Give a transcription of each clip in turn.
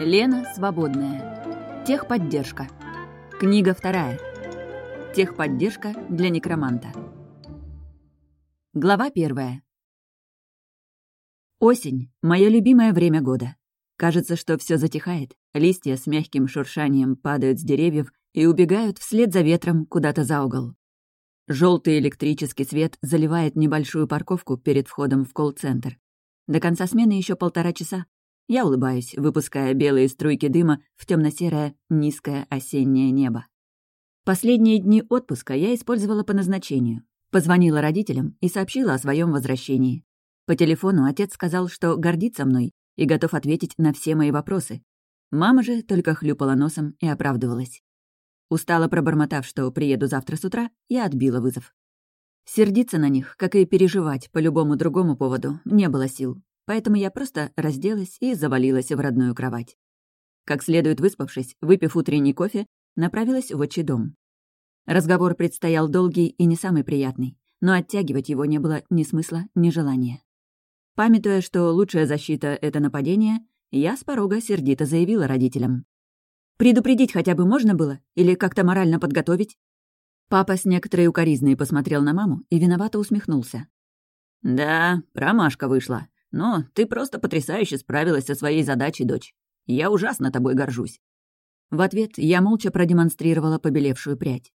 Лена Свободная. Техподдержка. Книга вторая. Техподдержка для некроманта. Глава первая. Осень — мое любимое время года. Кажется, что все затихает. Листья с мягким шуршанием падают с деревьев и убегают вслед за ветром куда-то за угол. Желтый электрический свет заливает небольшую парковку перед входом в колл-центр. До конца смены еще полтора часа. Я улыбаюсь, выпуская белые струйки дыма в темно-серое низкое осеннее небо. Последние дни отпуска я использовала по назначению. Позвонила родителям и сообщила о своем возвращении. По телефону отец сказал, что гордится мной и готов ответить на все мои вопросы. Мама же только хлюпала носом и оправдывалась. Устало пробормотав, что приеду завтра с утра, я отбила вызов. Сердиться на них, как и переживать по любому другому поводу, не было сил, поэтому я просто разделась и завалилась в родную кровать. Как следует выспавшись, выпив утренний кофе, направилась в отчий дом. Разговор предстоял долгий и не самый приятный, но оттягивать его не было ни смысла, ни желания. Памятуя, что лучшая защита — это нападение, я с порога сердито заявила родителям. «Предупредить хотя бы можно было? Или как-то морально подготовить?» Папа с некоторой укоризной посмотрел на маму и виновато усмехнулся. «Да, промашка вышла. Но ты просто потрясающе справилась со своей задачей, дочь. Я ужасно тобой горжусь». В ответ я молча продемонстрировала побелевшую прядь.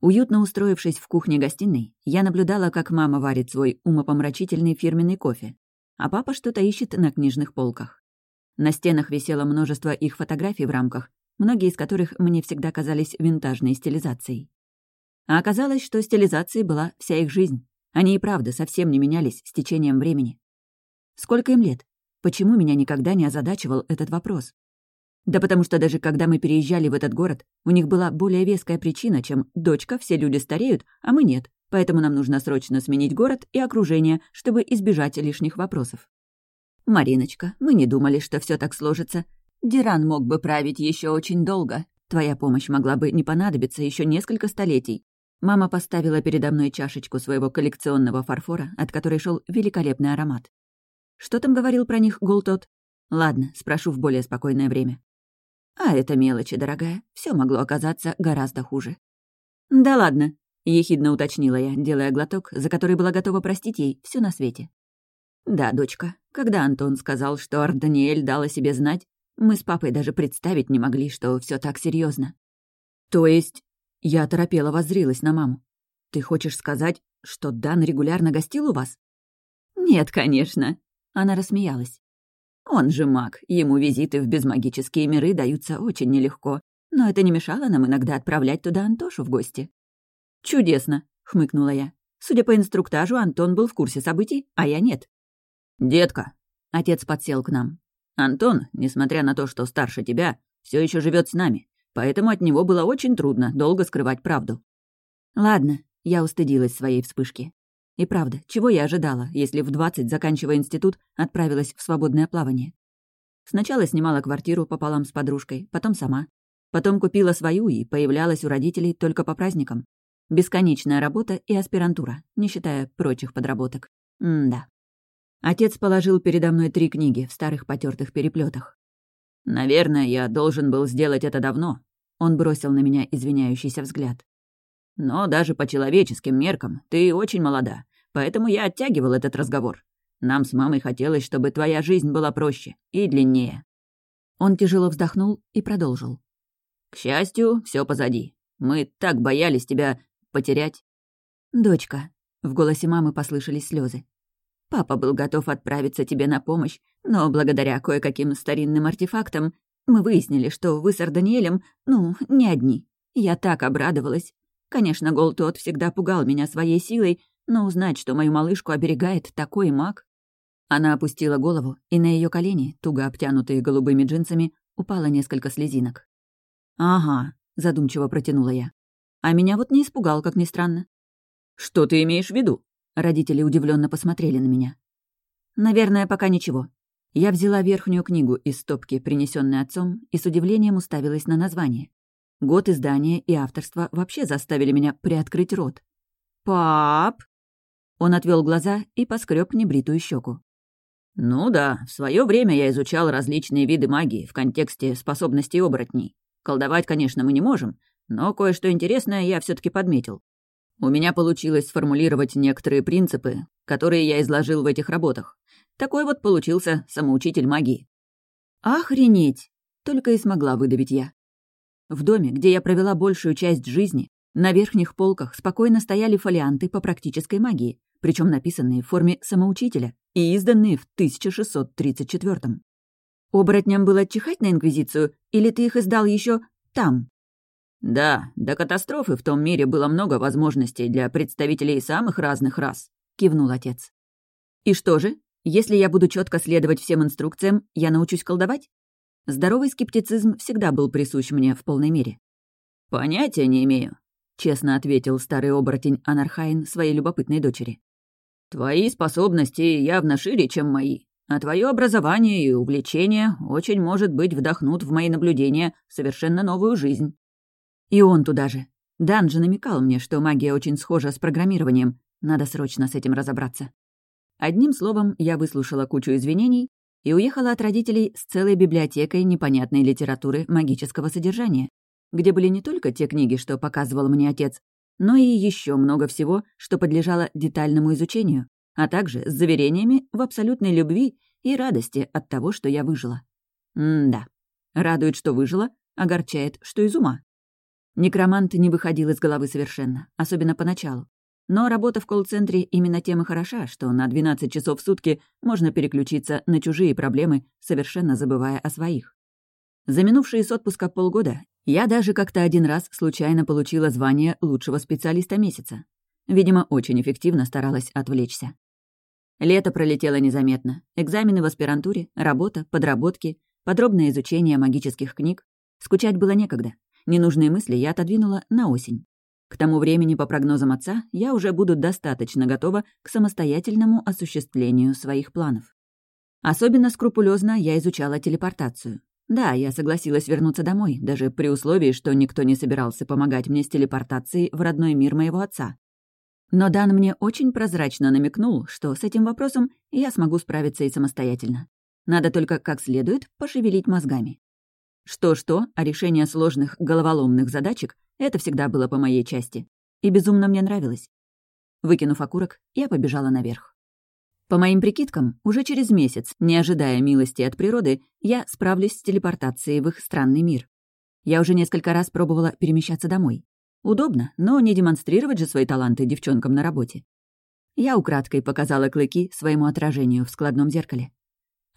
Уютно устроившись в кухне-гостиной, я наблюдала, как мама варит свой умопомрачительный фирменный кофе, а папа что-то ищет на книжных полках. На стенах висело множество их фотографий в рамках, многие из которых мне всегда казались винтажной стилизацией. А оказалось, что стилизацией была вся их жизнь. Они и правда совсем не менялись с течением времени. Сколько им лет? Почему меня никогда не озадачивал этот вопрос? Да потому что даже когда мы переезжали в этот город, у них была более веская причина, чем «дочка, все люди стареют, а мы нет, поэтому нам нужно срочно сменить город и окружение, чтобы избежать лишних вопросов». «Мариночка, мы не думали, что все так сложится. Диран мог бы править еще очень долго. Твоя помощь могла бы не понадобиться еще несколько столетий». Мама поставила передо мной чашечку своего коллекционного фарфора, от которой шел великолепный аромат. Что там говорил про них Голтот? Ладно, спрошу в более спокойное время. А это мелочи, дорогая. Все могло оказаться гораздо хуже. «Да ладно», — ехидно уточнила я, делая глоток, за который была готова простить ей все на свете. «Да, дочка, когда Антон сказал, что Арданиэль дал о себе знать, мы с папой даже представить не могли, что все так серьезно. «То есть...» — я оторопела воззрилась на маму. «Ты хочешь сказать, что Дан регулярно гостил у вас?» «Нет, конечно», — она рассмеялась. Он же маг, ему визиты в безмагические миры даются очень нелегко, но это не мешало нам иногда отправлять туда Антошу в гости. «Чудесно», — хмыкнула я. Судя по инструктажу, Антон был в курсе событий, а я нет. «Детка», — отец подсел к нам. «Антон, несмотря на то, что старше тебя, все еще живет с нами, поэтому от него было очень трудно долго скрывать правду». «Ладно», — я устыдилась своей вспышки. И правда, чего я ожидала, если в 20, заканчивая институт, отправилась в свободное плавание? Сначала снимала квартиру пополам с подружкой, потом сама. Потом купила свою и появлялась у родителей только по праздникам. Бесконечная работа и аспирантура, не считая прочих подработок. М-да. Отец положил передо мной три книги в старых потертых переплетах. «Наверное, я должен был сделать это давно», — он бросил на меня извиняющийся взгляд. «Но даже по человеческим меркам ты очень молода. Поэтому я оттягивал этот разговор. Нам с мамой хотелось, чтобы твоя жизнь была проще и длиннее». Он тяжело вздохнул и продолжил. «К счастью, все позади. Мы так боялись тебя потерять». «Дочка», — в голосе мамы послышались слезы. «Папа был готов отправиться тебе на помощь, но благодаря кое-каким старинным артефактам мы выяснили, что вы с Арданиэлем, ну, не одни. Я так обрадовалась. Конечно, Голтот всегда пугал меня своей силой, но узнать, что мою малышку оберегает такой маг... Она опустила голову, и на ее колени, туго обтянутые голубыми джинсами, упало несколько слезинок. «Ага», — задумчиво протянула я. «А меня вот не испугал, как ни странно». «Что ты имеешь в виду?» Родители удивленно посмотрели на меня. «Наверное, пока ничего». Я взяла верхнюю книгу из стопки, принесенной отцом, и с удивлением уставилась на название. Год издания и авторство вообще заставили меня приоткрыть рот. «Пап!» Он отвел глаза и поскреб небритую щеку. «Ну да, в свое время я изучал различные виды магии в контексте способностей оборотней. Колдовать, конечно, мы не можем, но кое-что интересное я все таки подметил. У меня получилось сформулировать некоторые принципы, которые я изложил в этих работах. Такой вот получился самоучитель магии. «Охренеть!» — только и смогла выдавить я. В доме, где я провела большую часть жизни, на верхних полках спокойно стояли фолианты по практической магии, причем написанные в форме самоучителя и изданные в 1634-м. Оборотням было чихать на Инквизицию, или ты их издал еще там? Да, до катастрофы в том мире было много возможностей для представителей самых разных рас, кивнул отец. И что же, если я буду четко следовать всем инструкциям, я научусь колдовать? Здоровый скептицизм всегда был присущ мне в полной мере. «Понятия не имею», — честно ответил старый оборотень Анархайн своей любопытной дочери. Твои способности явно шире, чем мои, а твое образование и увлечение очень, может быть, вдохнут в мои наблюдения совершенно новую жизнь. И он туда же. Дан же намекал мне, что магия очень схожа с программированием. Надо срочно с этим разобраться. Одним словом, я выслушала кучу извинений и уехала от родителей с целой библиотекой непонятной литературы магического содержания, где были не только те книги, что показывал мне отец, но и еще много всего, что подлежало детальному изучению, а также с заверениями в абсолютной любви и радости от того, что я выжила. М-да. Радует, что выжила, огорчает, что из ума. Некромант не выходил из головы совершенно, особенно поначалу. Но работа в колл-центре именно тем и хороша, что на 12 часов в сутки можно переключиться на чужие проблемы, совершенно забывая о своих. За минувшие с отпуска полгода я даже как-то один раз случайно получила звание лучшего специалиста месяца. Видимо, очень эффективно старалась отвлечься. Лето пролетело незаметно. Экзамены в аспирантуре, работа, подработки, подробное изучение магических книг. Скучать было некогда. Ненужные мысли я отодвинула на осень. К тому времени, по прогнозам отца, я уже буду достаточно готова к самостоятельному осуществлению своих планов. Особенно скрупулезно я изучала телепортацию. Да, я согласилась вернуться домой, даже при условии, что никто не собирался помогать мне с телепортацией в родной мир моего отца. Но Дан мне очень прозрачно намекнул, что с этим вопросом я смогу справиться и самостоятельно. Надо только как следует пошевелить мозгами. Что-что, а решение сложных головоломных задачек — это всегда было по моей части. И безумно мне нравилось. Выкинув окурок, я побежала наверх. По моим прикидкам, уже через месяц, не ожидая милости от природы, я справлюсь с телепортацией в их странный мир. Я уже несколько раз пробовала перемещаться домой. Удобно, но не демонстрировать же свои таланты девчонкам на работе. Я украдкой показала клыки своему отражению в складном зеркале.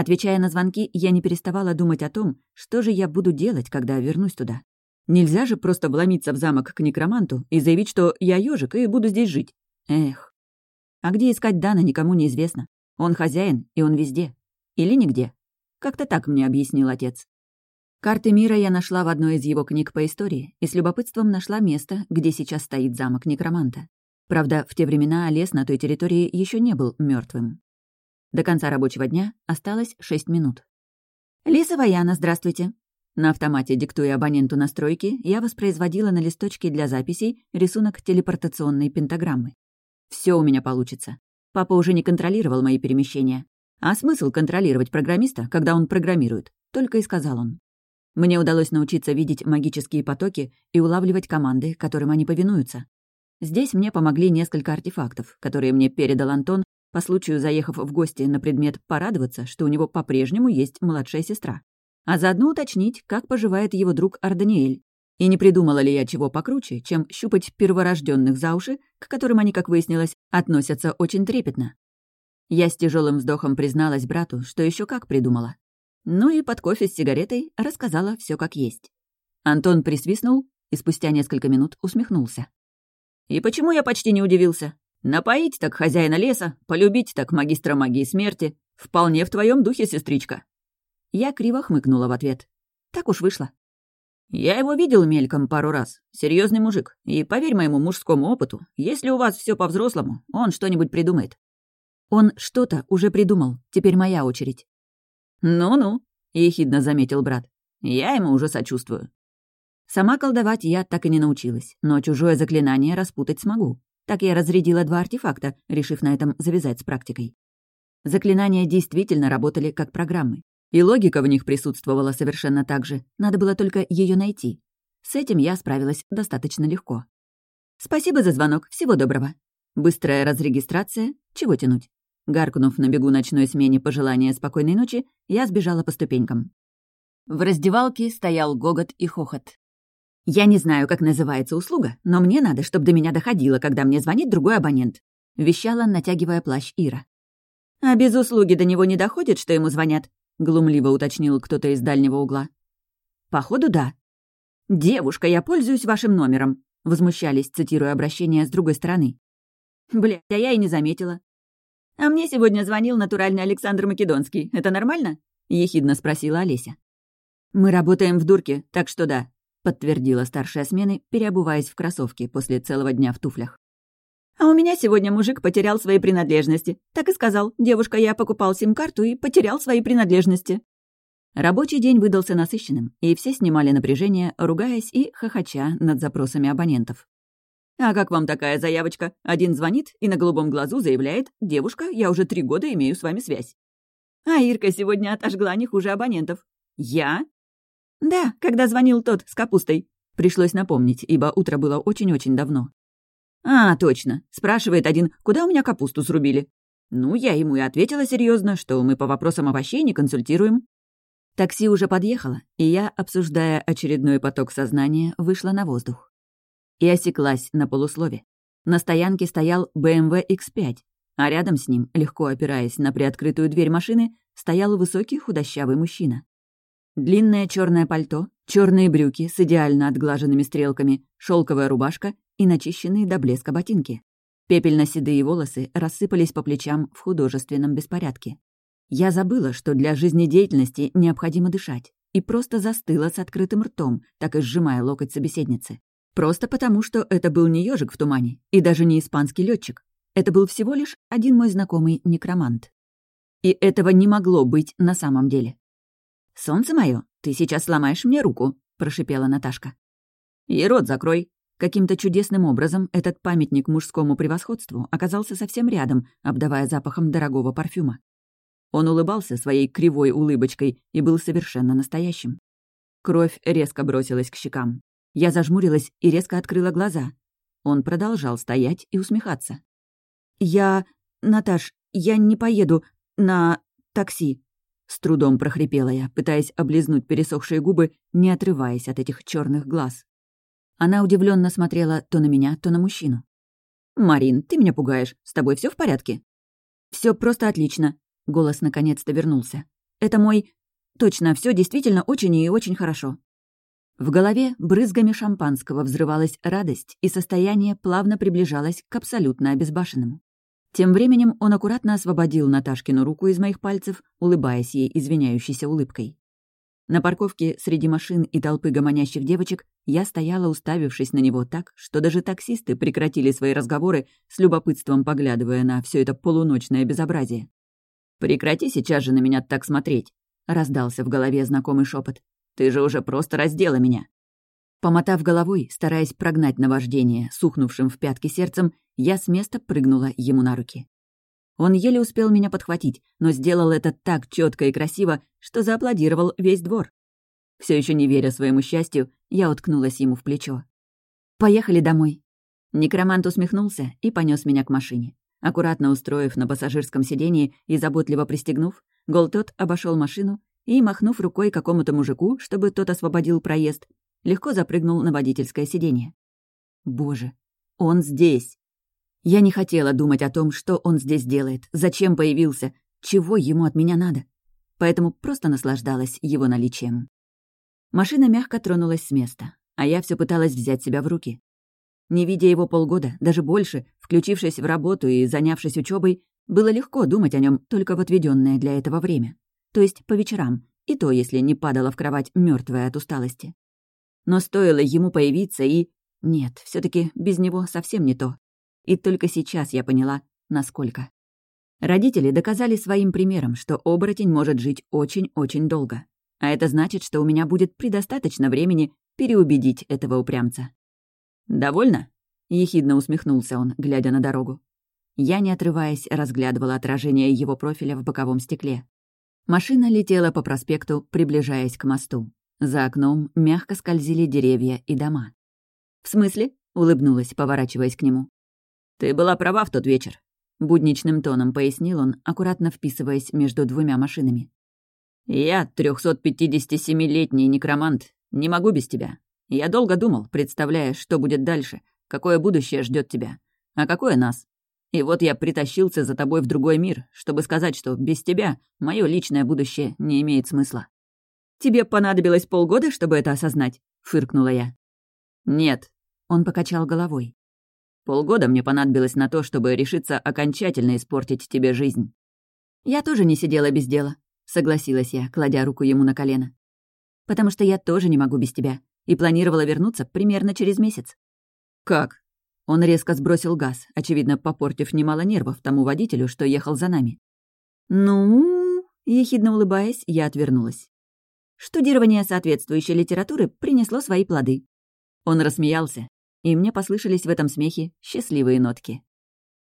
Отвечая на звонки, я не переставала думать о том, что же я буду делать, когда вернусь туда. Нельзя же просто вломиться в замок к некроманту и заявить, что я ежик и буду здесь жить. Эх, а где искать Дана, никому не известно. Он хозяин, и он везде. Или нигде. Как-то так мне объяснил отец. Карты мира я нашла в одной из его книг по истории и с любопытством нашла место, где сейчас стоит замок некроманта. Правда, в те времена лес на той территории еще не был мертвым. До конца рабочего дня осталось шесть минут. «Лиса Ваяна, здравствуйте!» На автомате, диктуя абоненту настройки, я воспроизводила на листочке для записей рисунок телепортационной пентаграммы. Все у меня получится. Папа уже не контролировал мои перемещения. А смысл контролировать программиста, когда он программирует? Только и сказал он. Мне удалось научиться видеть магические потоки и улавливать команды, которым они повинуются. Здесь мне помогли несколько артефактов, которые мне передал Антон, по случаю заехав в гости на предмет порадоваться, что у него по-прежнему есть младшая сестра. А заодно уточнить, как поживает его друг Арданиэль, и не придумала ли я чего покруче, чем щупать перворожденных за уши, к которым они, как выяснилось, относятся очень трепетно? Я с тяжелым вздохом призналась брату, что еще как придумала. Ну и под кофе с сигаретой рассказала все как есть. Антон присвистнул и спустя несколько минут усмехнулся. «И почему я почти не удивился? Напоить так хозяина леса, полюбить так магистра магии смерти. Вполне в твоем духе, сестричка». Я криво хмыкнула в ответ. Так уж вышло. «Я его видел мельком пару раз. Серьезный мужик. И поверь моему мужскому опыту, если у вас все по-взрослому, он что-нибудь придумает». «Он что-то уже придумал. Теперь моя очередь». «Ну-ну», — ехидно заметил брат. «Я ему уже сочувствую». Сама колдовать я так и не научилась, но чужое заклинание распутать смогу. Так я разрядила два артефакта, решив на этом завязать с практикой. Заклинания действительно работали как программы. И логика в них присутствовала совершенно так же, надо было только ее найти. С этим я справилась достаточно легко. «Спасибо за звонок, всего доброго». Быстрая разрегистрация, чего тянуть? Гаркнув на бегу ночной смене пожелания спокойной ночи, я сбежала по ступенькам. В раздевалке стоял гогот и хохот. «Я не знаю, как называется услуга, но мне надо, чтобы до меня доходило, когда мне звонит другой абонент», — вещала, натягивая плащ Ира. «А без услуги до него не доходит, что ему звонят?» — глумливо уточнил кто-то из дальнего угла. «Походу, да». «Девушка, я пользуюсь вашим номером», — возмущались, цитируя обращение с другой стороны. «Блядь, а я и не заметила». «А мне сегодня звонил натуральный Александр Македонский. Это нормально?» — ехидно спросила Олеся. «Мы работаем в дурке, так что да», — подтвердила старшая смены, переобуваясь в кроссовки после целого дня в туфлях. А у меня сегодня мужик потерял свои принадлежности. Так и сказал, девушка, я покупал сим-карту и потерял свои принадлежности. Рабочий день выдался насыщенным, и все снимали напряжение, ругаясь и хохоча над запросами абонентов. «А как вам такая заявочка? Один звонит и на голубом глазу заявляет, «Девушка, я уже три года имею с вами связь». А Ирка сегодня отожгла не хуже абонентов. «Я?» «Да, когда звонил тот с капустой». Пришлось напомнить, ибо утро было очень-очень давно. «А, точно. Спрашивает один, куда у меня капусту срубили?» Ну, я ему и ответила серьезно, что мы по вопросам овощей не консультируем. Такси уже подъехало, и я, обсуждая очередной поток сознания, вышла на воздух. И осеклась на полуслове. На стоянке стоял BMW X5, а рядом с ним, легко опираясь на приоткрытую дверь машины, стоял высокий худощавый мужчина. Длинное черное пальто, черные брюки с идеально отглаженными стрелками, шелковая рубашка и начищенные до блеска ботинки. Пепельно-седые волосы рассыпались по плечам в художественном беспорядке. Я забыла, что для жизнедеятельности необходимо дышать, и просто застыла с открытым ртом, так и сжимая локоть собеседницы. Просто потому, что это был не ежик в тумане, и даже не испанский летчик. Это был всего лишь один мой знакомый некромант. И этого не могло быть на самом деле. «Солнце мое, ты сейчас сломаешь мне руку», — прошипела Наташка. «И рот закрой», Каким-то чудесным образом этот памятник мужскому превосходству оказался совсем рядом, обдавая запахом дорогого парфюма. Он улыбался своей кривой улыбочкой и был совершенно настоящим. Кровь резко бросилась к щекам. Я зажмурилась и резко открыла глаза. Он продолжал стоять и усмехаться. «Я... Наташ, я не поеду на такси», — с трудом прохрипела я, пытаясь облизнуть пересохшие губы, не отрываясь от этих черных глаз. Она удивленно смотрела то на меня, то на мужчину. «Марин, ты меня пугаешь. С тобой все в порядке?» Все просто отлично», — голос наконец-то вернулся. «Это мой... Точно, все действительно очень и очень хорошо». В голове брызгами шампанского взрывалась радость, и состояние плавно приближалось к абсолютно обезбашенному. Тем временем он аккуратно освободил Наташкину руку из моих пальцев, улыбаясь ей извиняющейся улыбкой. На парковке среди машин и толпы гомонящих девочек я стояла, уставившись на него так, что даже таксисты прекратили свои разговоры, с любопытством поглядывая на все это полуночное безобразие. «Прекрати сейчас же на меня так смотреть», — раздался в голове знакомый шепот. «Ты же уже просто раздела меня». Помотав головой, стараясь прогнать наваждение, сухнувшим в пятки сердцем, я с места прыгнула ему на руки. Он еле успел меня подхватить, но сделал это так четко и красиво, что зааплодировал весь двор. Все еще не веря своему счастью, я уткнулась ему в плечо. «Поехали домой». Некромант усмехнулся и понес меня к машине. Аккуратно устроив на пассажирском сидении и заботливо пристегнув, Голтот обошел машину и, махнув рукой какому-то мужику, чтобы тот освободил проезд, легко запрыгнул на водительское сиденье. «Боже, он здесь!» Я не хотела думать о том, что он здесь делает, зачем появился, чего ему от меня надо. Поэтому просто наслаждалась его наличием. Машина мягко тронулась с места, а я все пыталась взять себя в руки. Не видя его полгода, даже больше, включившись в работу и занявшись учебой, было легко думать о нем только в отведенное для этого время. То есть по вечерам, и то, если не падала в кровать мертвая от усталости. Но стоило ему появиться и... Нет, все таки без него совсем не то. И только сейчас я поняла, насколько. Родители доказали своим примером, что оборотень может жить очень-очень долго. А это значит, что у меня будет предостаточно времени переубедить этого упрямца. «Довольно?» — ехидно усмехнулся он, глядя на дорогу. Я, не отрываясь, разглядывала отражение его профиля в боковом стекле. Машина летела по проспекту, приближаясь к мосту. За окном мягко скользили деревья и дома. «В смысле?» — улыбнулась, поворачиваясь к нему. «Ты была права в тот вечер», — будничным тоном пояснил он, аккуратно вписываясь между двумя машинами. «Я, 357-летний некромант, не могу без тебя. Я долго думал, представляя, что будет дальше, какое будущее ждет тебя, а какое нас. И вот я притащился за тобой в другой мир, чтобы сказать, что без тебя мое личное будущее не имеет смысла». «Тебе понадобилось полгода, чтобы это осознать?» — фыркнула я. «Нет», — он покачал головой. Полгода мне понадобилось на то, чтобы решиться окончательно испортить тебе жизнь». «Я тоже не сидела без дела», — согласилась я, кладя руку ему на колено. «Потому что я тоже не могу без тебя, и планировала вернуться примерно через месяц». «Как?» Он резко сбросил газ, очевидно, попортив немало нервов тому водителю, что ехал за нами. «Ну...» — ехидно улыбаясь, я отвернулась. Штудирование соответствующей литературы принесло свои плоды. Он рассмеялся, и мне послышались в этом смехе счастливые нотки.